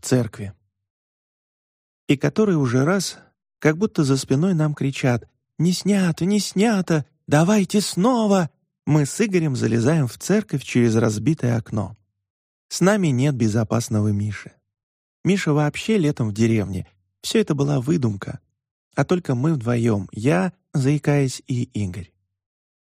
церкви. И который уже раз, как будто за спиной нам кричат «Не снято, не снято! Давайте снова!» Мы с Игорем залезаем в церковь через разбитое окно. С нами нет безопасного Миши. Миша вообще летом в деревне. Все это была выдумка. А только мы вдвоем, я, заикаясь, и Игорь.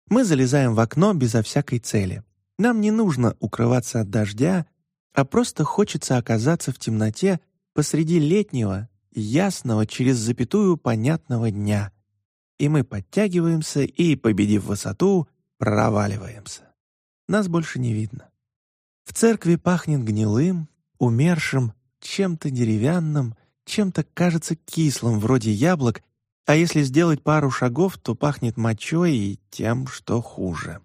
Мы залезаем в окно безо всякой цели. Нам не нужно укрываться от дождя, а просто хочется оказаться в темноте посреди летнего, ясного, через запятую понятного дня. И мы подтягиваемся и, победив высоту, проваливаемся. Нас больше не видно. В церкви пахнет гнилым, умершим, чем-то деревянным, чем-то кажется кислым, вроде яблок, а если сделать пару шагов, то пахнет мочой и тем, что хуже.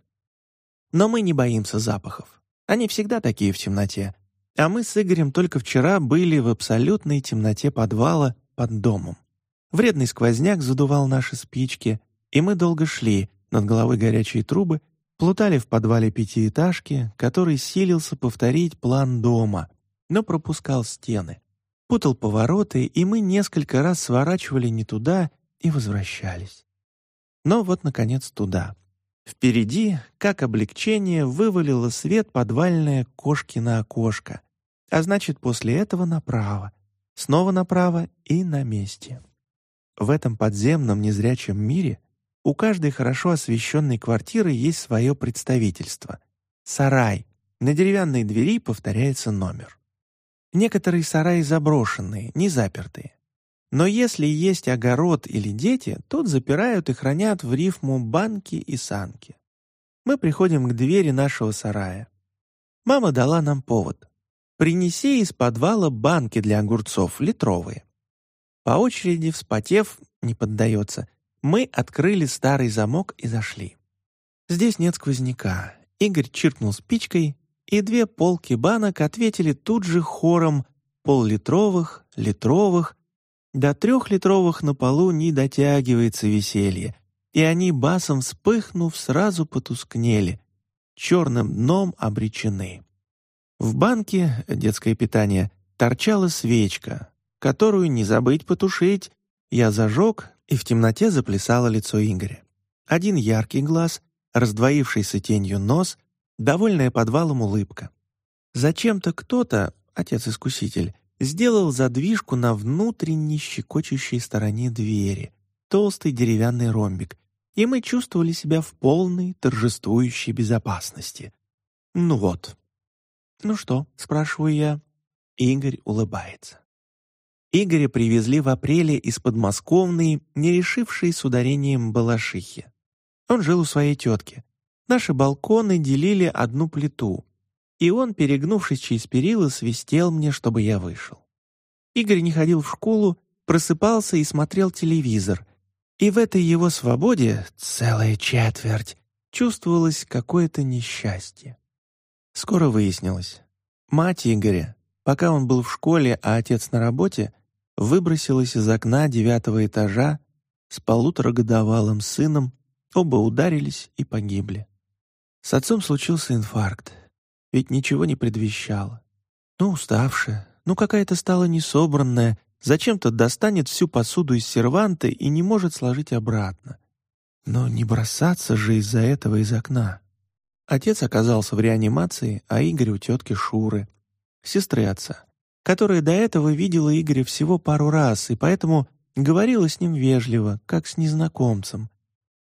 Но мы не боимся запахов. Они всегда такие в темноте. А мы с Игорем только вчера были в абсолютной темноте подвала под домом. Вредный сквозняк задувал наши спички, и мы долго шли, над головой горячие трубы, плутали в подвале пятиэтажки, который силился повторить план дома, но пропускал стены, путал повороты, и мы несколько раз сворачивали не туда и возвращались. Но вот, наконец, туда — Впереди, как облегчение, вывалило свет подвальное кошкино окошко, а значит, после этого направо, снова направо и на месте. В этом подземном незрячем мире у каждой хорошо освещенной квартиры есть свое представительство. Сарай. На деревянной двери повторяется номер. Некоторые сараи заброшенные, не запертые. Но если есть огород или дети, тут запирают и хранят в рифму банки и санки. Мы приходим к двери нашего сарая. Мама дала нам повод. Принеси из подвала банки для огурцов, литровые. По очереди, вспотев, не поддается, мы открыли старый замок и зашли. Здесь нет сквозняка. Игорь чиркнул спичкой, и две полки банок ответили тут же хором поллитровых, литровых, до трехлитровых на полу не дотягивается веселье, и они басом вспыхнув сразу потускнели, черным дном обречены. В банке детское питание торчала свечка, которую не забыть потушить. Я зажег, и в темноте заплясало лицо Игоря. Один яркий глаз, раздвоившийся тенью нос, довольная подвалом улыбка. Зачем-то кто-то, отец-искуситель, сделал задвижку на внутренней щекочущей стороне двери, толстый деревянный ромбик, и мы чувствовали себя в полной торжествующей безопасности. Ну вот. «Ну что?» — спрашиваю я. Игорь улыбается. Игоря привезли в апреле из подмосковной, не решившей с ударением Балашихи. Он жил у своей тетки. Наши балконы делили одну плиту, и он, перегнувшись через перила, свистел мне, чтобы я вышел. Игорь не ходил в школу, просыпался и смотрел телевизор, и в этой его свободе, целая четверть, чувствовалось какое-то несчастье. Скоро выяснилось. Мать Игоря, пока он был в школе, а отец на работе, выбросилась из окна девятого этажа с полуторагодовалым сыном, оба ударились и погибли. С отцом случился инфаркт ведь ничего не предвещало. Ну, уставшая, ну какая-то стала несобранная, зачем-то достанет всю посуду из серванта и не может сложить обратно. Но не бросаться же из-за этого из окна. Отец оказался в реанимации, а Игорь у тетки Шуры, сестры отца, которая до этого видела Игоря всего пару раз и поэтому говорила с ним вежливо, как с незнакомцем,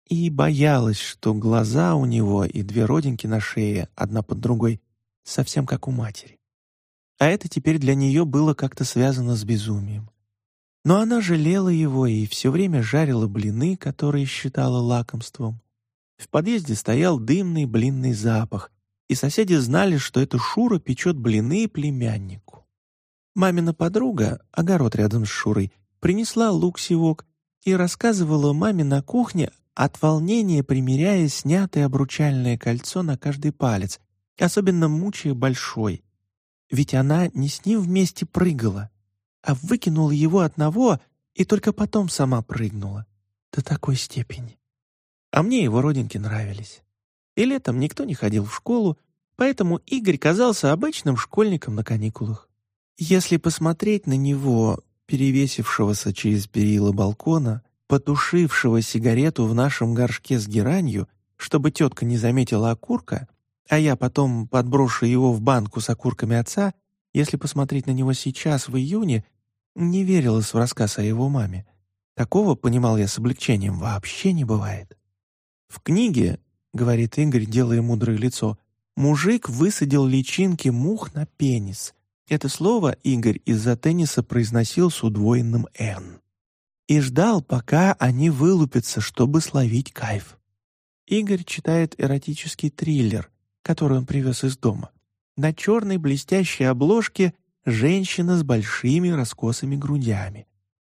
и боялась, что глаза у него и две родинки на шее, одна под другой, совсем как у матери. А это теперь для нее было как-то связано с безумием. Но она жалела его и все время жарила блины, которые считала лакомством. В подъезде стоял дымный блинный запах, и соседи знали, что это Шура печет блины племяннику. Мамина подруга, огород рядом с Шурой, принесла лук-севок и рассказывала маме на кухне от волнения, примеряя снятое обручальное кольцо на каждый палец, особенно мучая большой. Ведь она не с ним вместе прыгала, а выкинула его одного и только потом сама прыгнула. До такой степени. А мне его родинки нравились. И летом никто не ходил в школу, поэтому Игорь казался обычным школьником на каникулах. Если посмотреть на него, перевесившегося через перила балкона, потушившего сигарету в нашем горшке с геранью, чтобы тетка не заметила окурка, а я потом подброшу его в банку с окурками отца, если посмотреть на него сейчас, в июне, не верилось в рассказ о его маме. Такого, понимал я с облегчением, вообще не бывает. В книге, — говорит Игорь, делая мудрое лицо, — мужик высадил личинки мух на пенис. Это слово Игорь из-за тенниса произносил с удвоенным «н». И ждал, пока они вылупятся, чтобы словить кайф. Игорь читает эротический триллер, который он привез из дома. На черной блестящей обложке женщина с большими раскосыми грудями.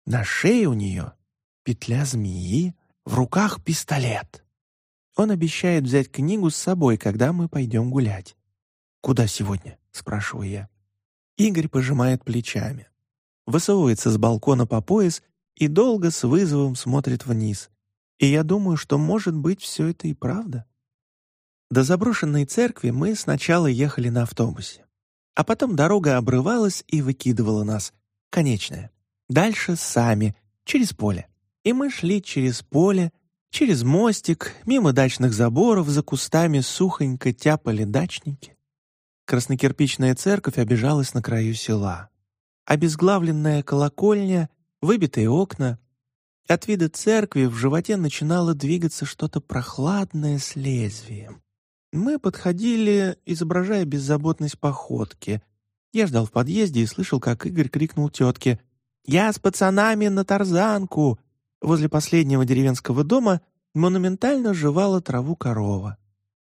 На шее у нее петля змеи, в руках пистолет. Он обещает взять книгу с собой, когда мы пойдем гулять. «Куда сегодня?» — спрашиваю я. Игорь пожимает плечами. Высовывается с балкона по пояс и долго с вызовом смотрит вниз. И я думаю, что, может быть, все это и правда. До заброшенной церкви мы сначала ехали на автобусе. А потом дорога обрывалась и выкидывала нас. Конечная. Дальше сами, через поле. И мы шли через поле, через мостик, мимо дачных заборов, за кустами сухонько тяпали дачники. Краснокирпичная церковь обижалась на краю села. Обезглавленная колокольня, выбитые окна. От вида церкви в животе начинало двигаться что-то прохладное с лезвием. Мы подходили, изображая беззаботность походки. Я ждал в подъезде и слышал, как Игорь крикнул тетке «Я с пацанами на тарзанку!» Возле последнего деревенского дома монументально жевала траву корова.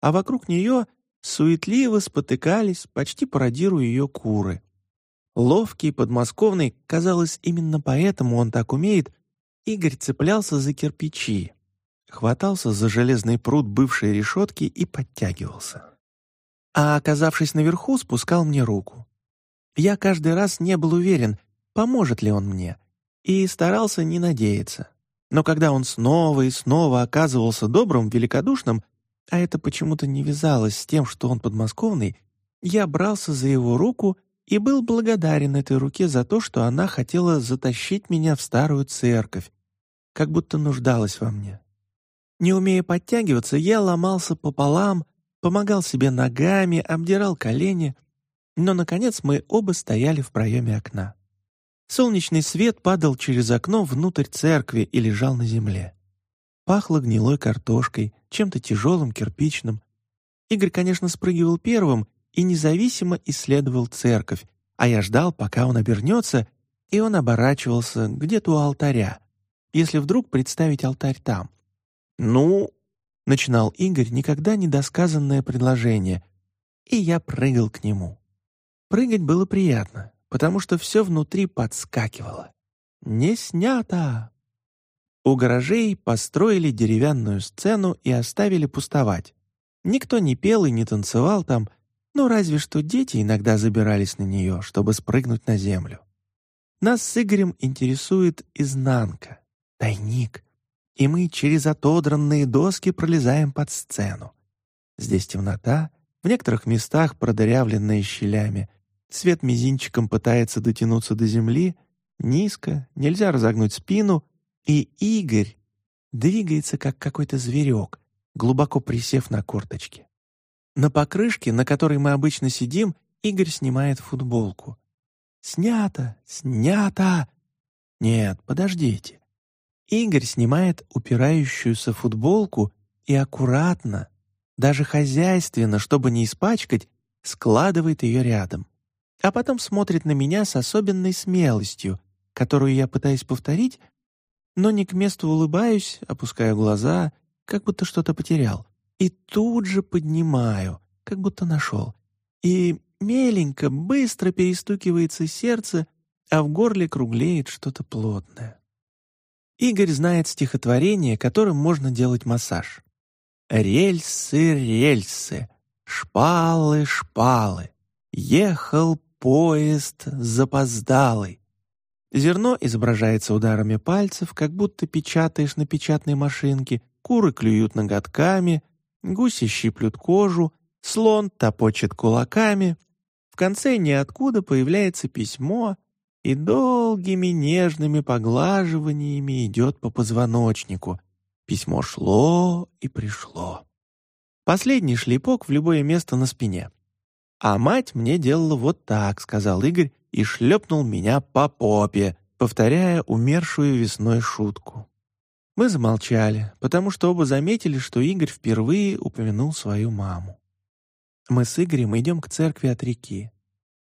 А вокруг нее суетливо спотыкались, почти пародируя ее куры. Ловкий, подмосковный, казалось, именно поэтому он так умеет, Игорь цеплялся за кирпичи, хватался за железный пруд бывшей решетки и подтягивался. А оказавшись наверху, спускал мне руку. Я каждый раз не был уверен, поможет ли он мне, и старался не надеяться. Но когда он снова и снова оказывался добрым, великодушным, а это почему-то не вязалось с тем, что он подмосковный, я брался за его руку и был благодарен этой руке за то, что она хотела затащить меня в старую церковь, как будто нуждалась во мне. Не умея подтягиваться, я ломался пополам, помогал себе ногами, обдирал колени, но, наконец, мы оба стояли в проеме окна. Солнечный свет падал через окно внутрь церкви и лежал на земле. Пахло гнилой картошкой, чем-то тяжелым, кирпичным. Игорь, конечно, спрыгивал первым и независимо исследовал церковь, а я ждал, пока он обернется, и он оборачивался где-то у алтаря, если вдруг представить алтарь там. «Ну...» — начинал Игорь никогда недосказанное предложение, и я прыгал к нему. Прыгать было приятно, потому что все внутри подскакивало. «Не снято!» У гаражей построили деревянную сцену и оставили пустовать. Никто не пел и не танцевал там, но разве что дети иногда забирались на нее, чтобы спрыгнуть на землю. Нас с Игорем интересует изнанка, тайник, и мы через отодранные доски пролезаем под сцену. Здесь темнота, в некоторых местах продырявленные щелями. Свет мизинчиком пытается дотянуться до земли, низко, нельзя разогнуть спину, и Игорь двигается, как какой-то зверек, глубоко присев на корточки. На покрышке, на которой мы обычно сидим, Игорь снимает футболку. «Снято! Снято!» «Нет, подождите. Игорь снимает упирающуюся футболку и аккуратно, даже хозяйственно, чтобы не испачкать, складывает ее рядом. А потом смотрит на меня с особенной смелостью, которую я пытаюсь повторить, но не к месту улыбаюсь, опускаю глаза, как будто что-то потерял. И тут же поднимаю, как будто нашел. И меленько, быстро перестукивается сердце, а в горле круглеет что-то плотное. Игорь знает стихотворение, которым можно делать массаж. «Рельсы, рельсы, шпалы, шпалы, ехал поезд запоздалый». Зерно изображается ударами пальцев, как будто печатаешь на печатной машинке, куры клюют ноготками, гуси щиплют кожу, слон топочет кулаками. В конце ниоткуда появляется письмо и долгими нежными поглаживаниями идет по позвоночнику. Письмо шло и пришло. Последний шлепок в любое место на спине. «А мать мне делала вот так», — сказал Игорь и шлепнул меня по попе, повторяя умершую весной шутку. Мы замолчали, потому что оба заметили, что Игорь впервые упомянул свою маму. Мы с Игорем идем к церкви от реки.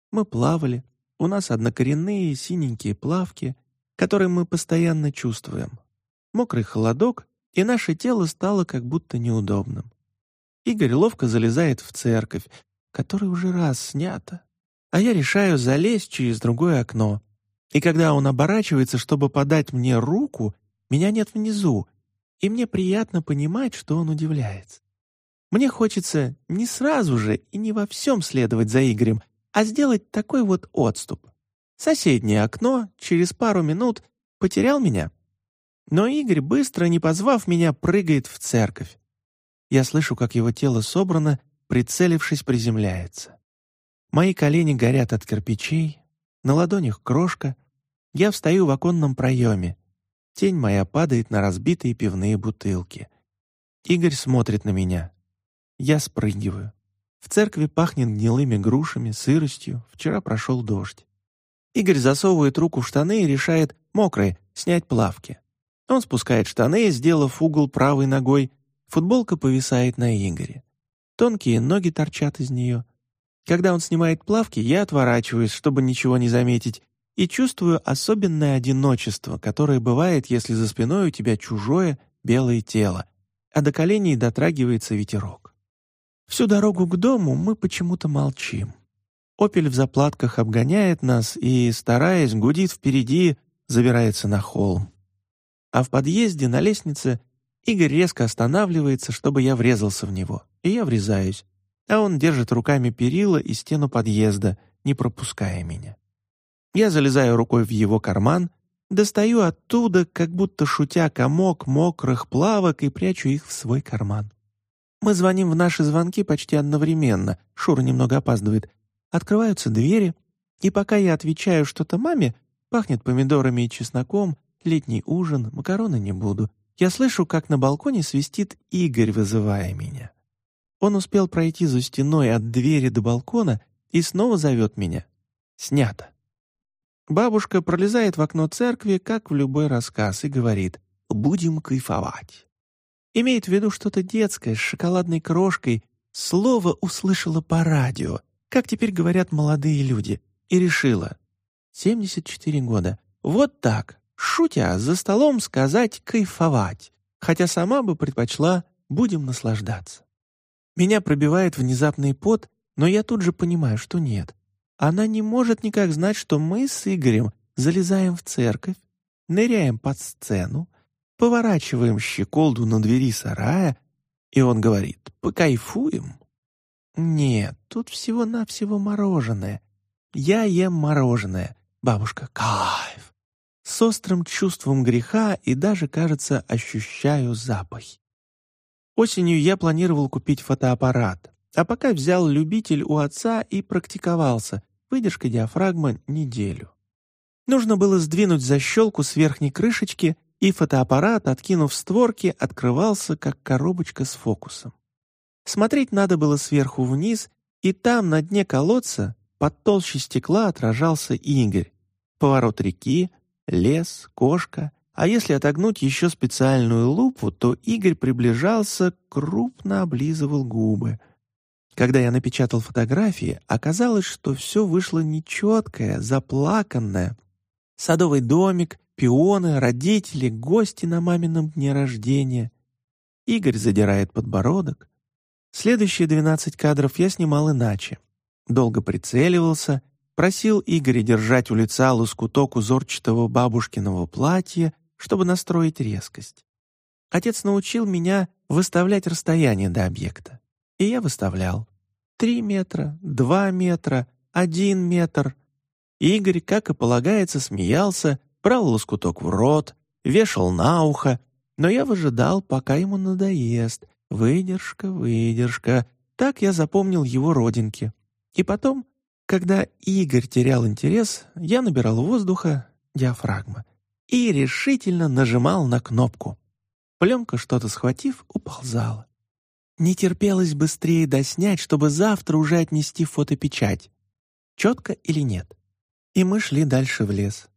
Мы плавали, у нас однокоренные синенькие плавки, которые мы постоянно чувствуем. Мокрый холодок, и наше тело стало как будто неудобным. Игорь ловко залезает в церковь, которая уже раз снята, а я решаю залезть через другое окно. И когда он оборачивается, чтобы подать мне руку, меня нет внизу, и мне приятно понимать, что он удивляется. Мне хочется не сразу же и не во всем следовать за Игорем, а сделать такой вот отступ. Соседнее окно через пару минут потерял меня. Но Игорь, быстро не позвав меня, прыгает в церковь. Я слышу, как его тело собрано, прицелившись, приземляется. Мои колени горят от кирпичей, на ладонях крошка. Я встаю в оконном проеме. Тень моя падает на разбитые пивные бутылки. Игорь смотрит на меня. Я спрыгиваю. В церкви пахнет гнилыми грушами, сыростью. Вчера прошел дождь. Игорь засовывает руку в штаны и решает, мокрые, снять плавки. Он спускает штаны, сделав угол правой ногой. Футболка повисает на Игоре. Тонкие ноги торчат из нее. Когда он снимает плавки, я отворачиваюсь, чтобы ничего не заметить, и чувствую особенное одиночество, которое бывает, если за спиной у тебя чужое белое тело, а до коленей дотрагивается ветерок. Всю дорогу к дому мы почему-то молчим. «Опель» в заплатках обгоняет нас и, стараясь, гудит впереди, забирается на холм. А в подъезде на лестнице Игорь резко останавливается, чтобы я врезался в него, и я врезаюсь, а он держит руками перила и стену подъезда, не пропуская меня. Я залезаю рукой в его карман, достаю оттуда, как будто шутя комок мокрых плавок и прячу их в свой карман. Мы звоним в наши звонки почти одновременно, Шура немного опаздывает. Открываются двери, и пока я отвечаю что-то маме, пахнет помидорами и чесноком, летний ужин, макароны не буду. Я слышу, как на балконе свистит Игорь, вызывая меня. Он успел пройти за стеной от двери до балкона и снова зовет меня. Снято. Бабушка пролезает в окно церкви, как в любой рассказ, и говорит «Будем кайфовать». Имеет в виду что-то детское, с шоколадной крошкой. Слово услышала по радио, как теперь говорят молодые люди, и решила. 74 года. Вот так, шутя, за столом сказать «кайфовать», хотя сама бы предпочла «будем наслаждаться». Меня пробивает внезапный пот, но я тут же понимаю, что нет. Она не может никак знать, что мы с Игорем залезаем в церковь, ныряем под сцену, поворачиваем щеколду на двери сарая, и он говорит «покайфуем». Нет, тут всего-навсего мороженое. Я ем мороженое. Бабушка, кайф. С острым чувством греха и даже, кажется, ощущаю запах. Осенью я планировал купить фотоаппарат, а пока взял любитель у отца и практиковался. Выдержка диафрагмы неделю. Нужно было сдвинуть защелку с верхней крышечки и фотоаппарат, откинув створки, открывался, как коробочка с фокусом. Смотреть надо было сверху вниз, и там, на дне колодца, под толщей стекла отражался Игорь. Поворот реки, лес, кошка. А если отогнуть еще специальную лупу, то Игорь приближался, крупно облизывал губы. Когда я напечатал фотографии, оказалось, что все вышло нечеткое, заплаканное. Садовый домик, пионы, родители, гости на мамином дне рождения. Игорь задирает подбородок. Следующие двенадцать кадров я снимал иначе. Долго прицеливался, просил Игоря держать у лица лоскуток узорчатого бабушкиного платья, чтобы настроить резкость. Отец научил меня выставлять расстояние до объекта. И я выставлял. Три метра, два метра, один метр. Игорь, как и полагается, смеялся, брал лоскуток в рот, вешал на ухо, но я выжидал, пока ему надоест. Выдержка, выдержка. Так я запомнил его родинки. И потом, когда Игорь терял интерес, я набирал воздуха, диафрагма, и решительно нажимал на кнопку. Пленка, что-то схватив, уползала. Не терпелось быстрее доснять, чтобы завтра уже отнести фотопечать. Четко или нет? И мы шли дальше в лес.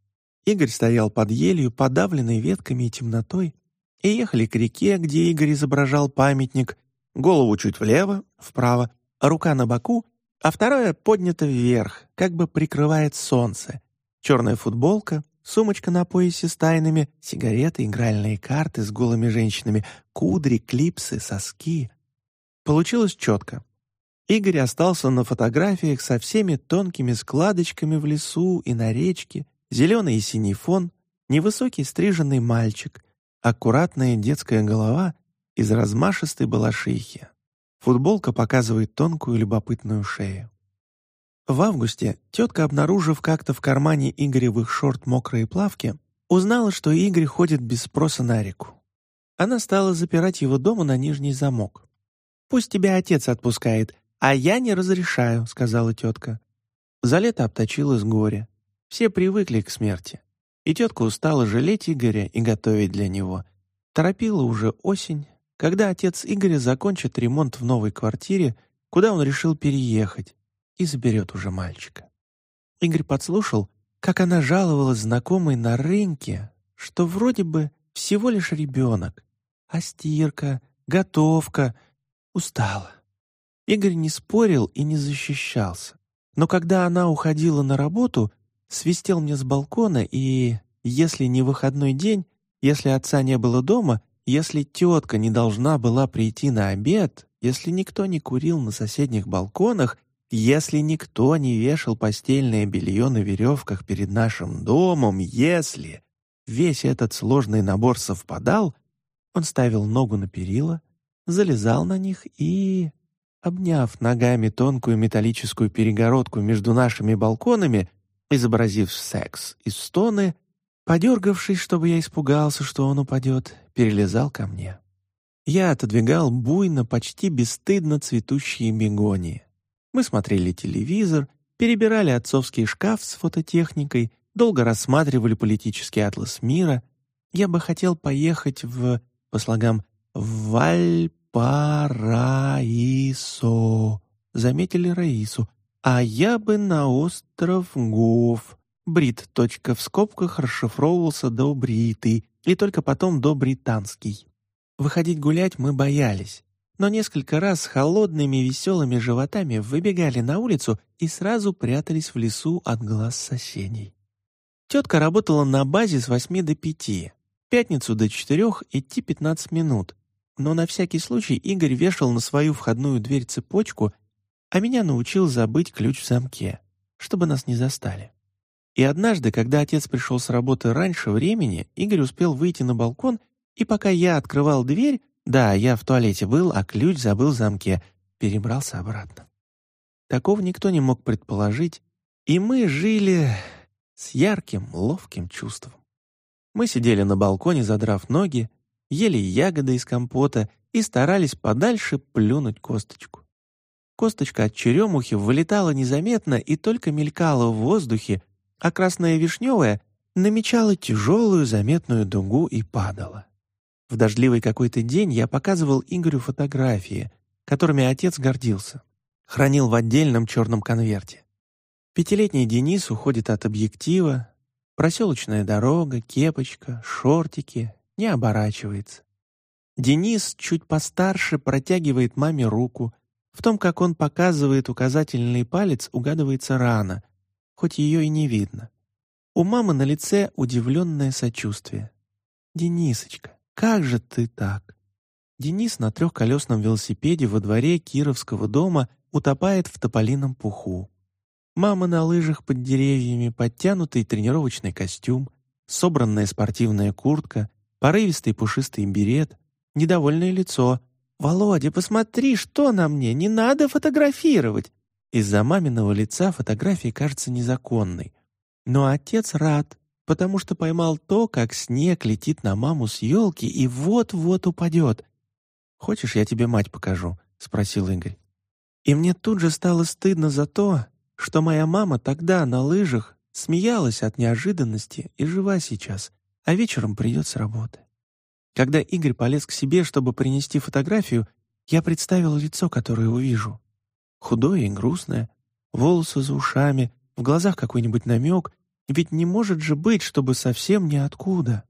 Игорь стоял под елью, подавленной ветками и темнотой, и ехали к реке, где Игорь изображал памятник, голову чуть влево, вправо, рука на боку, а вторая поднята вверх, как бы прикрывает солнце. Черная футболка, сумочка на поясе с тайнами, сигареты, игральные карты с голыми женщинами, кудри, клипсы, соски. Получилось четко. Игорь остался на фотографиях со всеми тонкими складочками в лесу и на речке, зеленый и синий фон, невысокий стриженный мальчик, аккуратная детская голова из размашистой балашихи. Футболка показывает тонкую любопытную шею. В августе тетка, обнаружив как-то в кармане Игоревых шорт мокрые плавки, узнала, что Игорь ходит без спроса на реку. Она стала запирать его дома на нижний замок. «Пусть тебя отец отпускает, а я не разрешаю», — сказала тетка. За лето обточилась горе. Все привыкли к смерти. И тетка устала жалеть Игоря и готовить для него. Торопила уже осень, когда отец Игоря закончит ремонт в новой квартире, куда он решил переехать, и заберет уже мальчика. Игорь подслушал, как она жаловалась знакомой на рынке, что вроде бы всего лишь ребенок, а стирка, готовка устала. Игорь не спорил и не защищался. Но когда она уходила на работу, свистел мне с балкона и, если не выходной день, если отца не было дома, если тетка не должна была прийти на обед, если никто не курил на соседних балконах, если никто не вешал постельное белье на веревках перед нашим домом, если весь этот сложный набор совпадал, он ставил ногу на перила, залезал на них и, обняв ногами тонкую металлическую перегородку между нашими балконами, изобразив секс и стоны, подергавшись, чтобы я испугался, что он упадет, перелезал ко мне. Я отодвигал буйно, почти бесстыдно цветущие бегонии. Мы смотрели телевизор, перебирали отцовский шкаф с фототехникой, долго рассматривали политический атлас мира. Я бы хотел поехать в, по слогам, Вальпараисо. Заметили Раису. А я бы на остров Гов. Брит. Точка в скобках расшифровывался до бритый и только потом до британский. Выходить гулять мы боялись, но несколько раз с холодными веселыми животами выбегали на улицу и сразу прятались в лесу от глаз соседей. Тетка работала на базе с восьми до пяти, пятницу до четырех идти пятнадцать минут, но на всякий случай Игорь вешал на свою входную дверь цепочку, а меня научил забыть ключ в замке, чтобы нас не застали. И однажды, когда отец пришел с работы раньше времени, Игорь успел выйти на балкон, и пока я открывал дверь, да, я в туалете был, а ключ забыл в замке, перебрался обратно. Такого никто не мог предположить, и мы жили с ярким, ловким чувством. Мы сидели на балконе, задрав ноги, ели ягоды из компота и старались подальше плюнуть косточку. Косточка от черемухи вылетала незаметно и только мелькала в воздухе, а красная вишневая намечала тяжелую заметную дугу и падала. В дождливый какой-то день я показывал Игорю фотографии, которыми отец гордился. Хранил в отдельном черном конверте. Пятилетний Денис уходит от объектива, проселочная дорога, кепочка, шортики, не оборачивается. Денис чуть постарше протягивает маме руку. В том, как он показывает указательный палец, угадывается рана — хоть ее и не видно. У мамы на лице удивленное сочувствие. «Денисочка, как же ты так?» Денис на трехколесном велосипеде во дворе Кировского дома утопает в тополином пуху. Мама на лыжах под деревьями, подтянутый тренировочный костюм, собранная спортивная куртка, порывистый пушистый берет, недовольное лицо. «Володя, посмотри, что на мне! Не надо фотографировать! Из-за маминого лица фотография кажется незаконной. Но отец рад, потому что поймал то, как снег летит на маму с елки и вот-вот упадет. «Хочешь, я тебе мать покажу?» — спросил Игорь. И мне тут же стало стыдно за то, что моя мама тогда на лыжах смеялась от неожиданности и жива сейчас, а вечером придет с работы. Когда Игорь полез к себе, чтобы принести фотографию, я представил лицо, которое увижу. Худое и грустное, волосы за ушами, в глазах какой-нибудь намек, ведь не может же быть, чтобы совсем ниоткуда.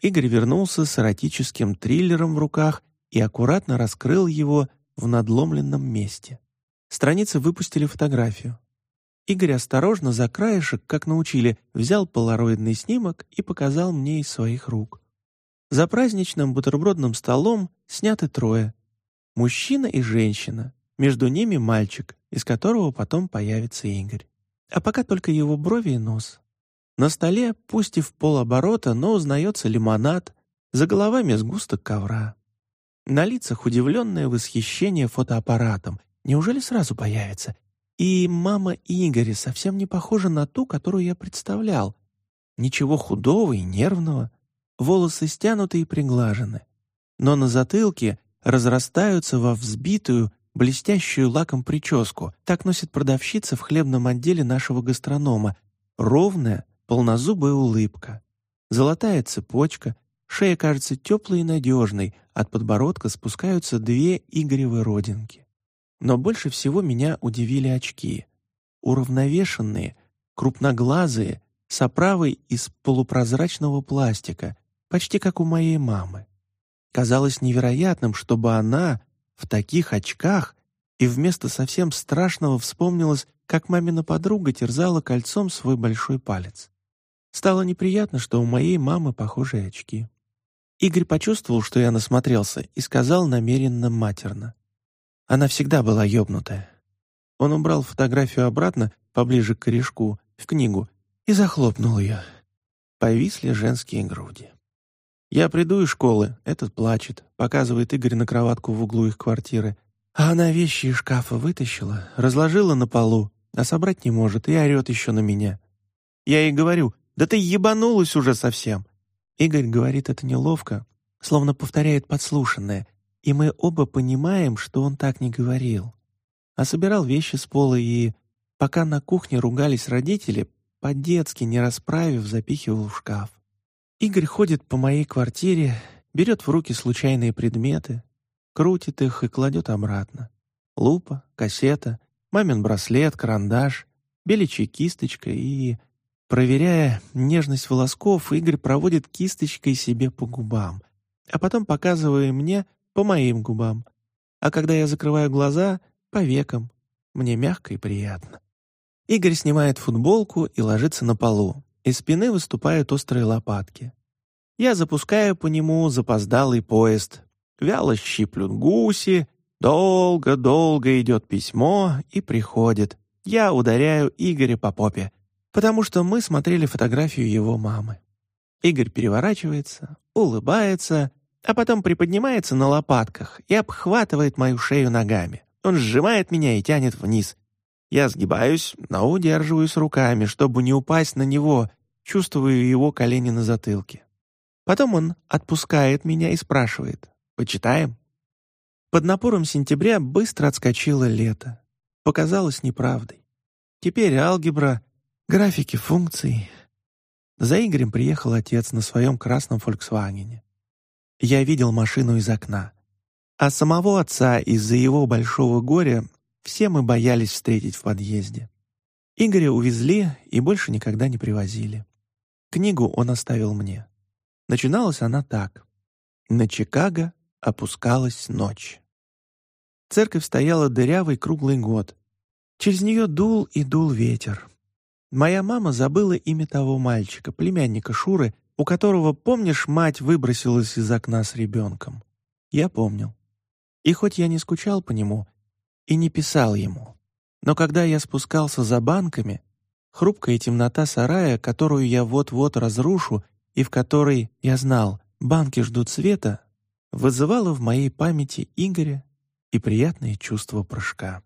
Игорь вернулся с эротическим триллером в руках и аккуратно раскрыл его в надломленном месте. Страницы выпустили фотографию. Игорь осторожно за краешек, как научили, взял полароидный снимок и показал мне из своих рук. За праздничным бутербродным столом сняты трое. Мужчина и женщина. Между ними мальчик, из которого потом появится Игорь. А пока только его брови и нос. На столе, пусть и в полоборота, но узнается лимонад, за головами сгусток ковра. На лицах удивленное восхищение фотоаппаратом. Неужели сразу появится? И мама Игоря совсем не похожа на ту, которую я представлял. Ничего худого и нервного. Волосы стянуты и приглажены. Но на затылке разрастаются во взбитую, блестящую лаком прическу. Так носит продавщица в хлебном отделе нашего гастронома. Ровная, полнозубая улыбка. Золотая цепочка, шея кажется теплой и надежной, от подбородка спускаются две игоревы родинки. Но больше всего меня удивили очки. Уравновешенные, крупноглазые, с оправой из полупрозрачного пластика, почти как у моей мамы. Казалось невероятным, чтобы она в таких очках и вместо совсем страшного вспомнилась, как мамина подруга терзала кольцом свой большой палец. Стало неприятно, что у моей мамы похожие очки. Игорь почувствовал, что я насмотрелся, и сказал намеренно матерно. Она всегда была ёбнутая. Он убрал фотографию обратно, поближе к корешку, в книгу, и захлопнул ее. Повисли женские груди. Я приду из школы, этот плачет, показывает Игорь на кроватку в углу их квартиры. А она вещи из шкафа вытащила, разложила на полу, а собрать не может и орет еще на меня. Я ей говорю, да ты ебанулась уже совсем. Игорь говорит это неловко, словно повторяет подслушанное, и мы оба понимаем, что он так не говорил. А собирал вещи с пола и, пока на кухне ругались родители, по-детски, не расправив, запихивал в шкаф. Игорь ходит по моей квартире, берет в руки случайные предметы, крутит их и кладет обратно. Лупа, кассета, мамин браслет, карандаш, беличья кисточка и... Проверяя нежность волосков, Игорь проводит кисточкой себе по губам, а потом показывая мне по моим губам. А когда я закрываю глаза, по векам. Мне мягко и приятно. Игорь снимает футболку и ложится на полу. Из спины выступают острые лопатки. Я запускаю по нему запоздалый поезд. Вяло щиплют гуси. Долго-долго идет письмо и приходит. Я ударяю Игоря по попе, потому что мы смотрели фотографию его мамы. Игорь переворачивается, улыбается, а потом приподнимается на лопатках и обхватывает мою шею ногами. Он сжимает меня и тянет вниз. Я сгибаюсь, но удерживаюсь руками, чтобы не упасть на него, чувствую его колени на затылке. Потом он отпускает меня и спрашивает «Почитаем?». Под напором сентября быстро отскочило лето. Показалось неправдой. Теперь алгебра, графики функций. За Игорем приехал отец на своем красном «Фольксвагене». Я видел машину из окна. А самого отца из-за его большого горя все мы боялись встретить в подъезде. Игоря увезли и больше никогда не привозили. Книгу он оставил мне. Начиналась она так. На Чикаго опускалась ночь. Церковь стояла дырявый круглый год. Через нее дул и дул ветер. Моя мама забыла имя того мальчика, племянника Шуры, у которого, помнишь, мать выбросилась из окна с ребенком. Я помнил. И хоть я не скучал по нему, и не писал ему. Но когда я спускался за банками, хрупкая темнота сарая, которую я вот-вот разрушу и в которой, я знал, банки ждут света, вызывала в моей памяти Игоря и приятное чувство прыжка.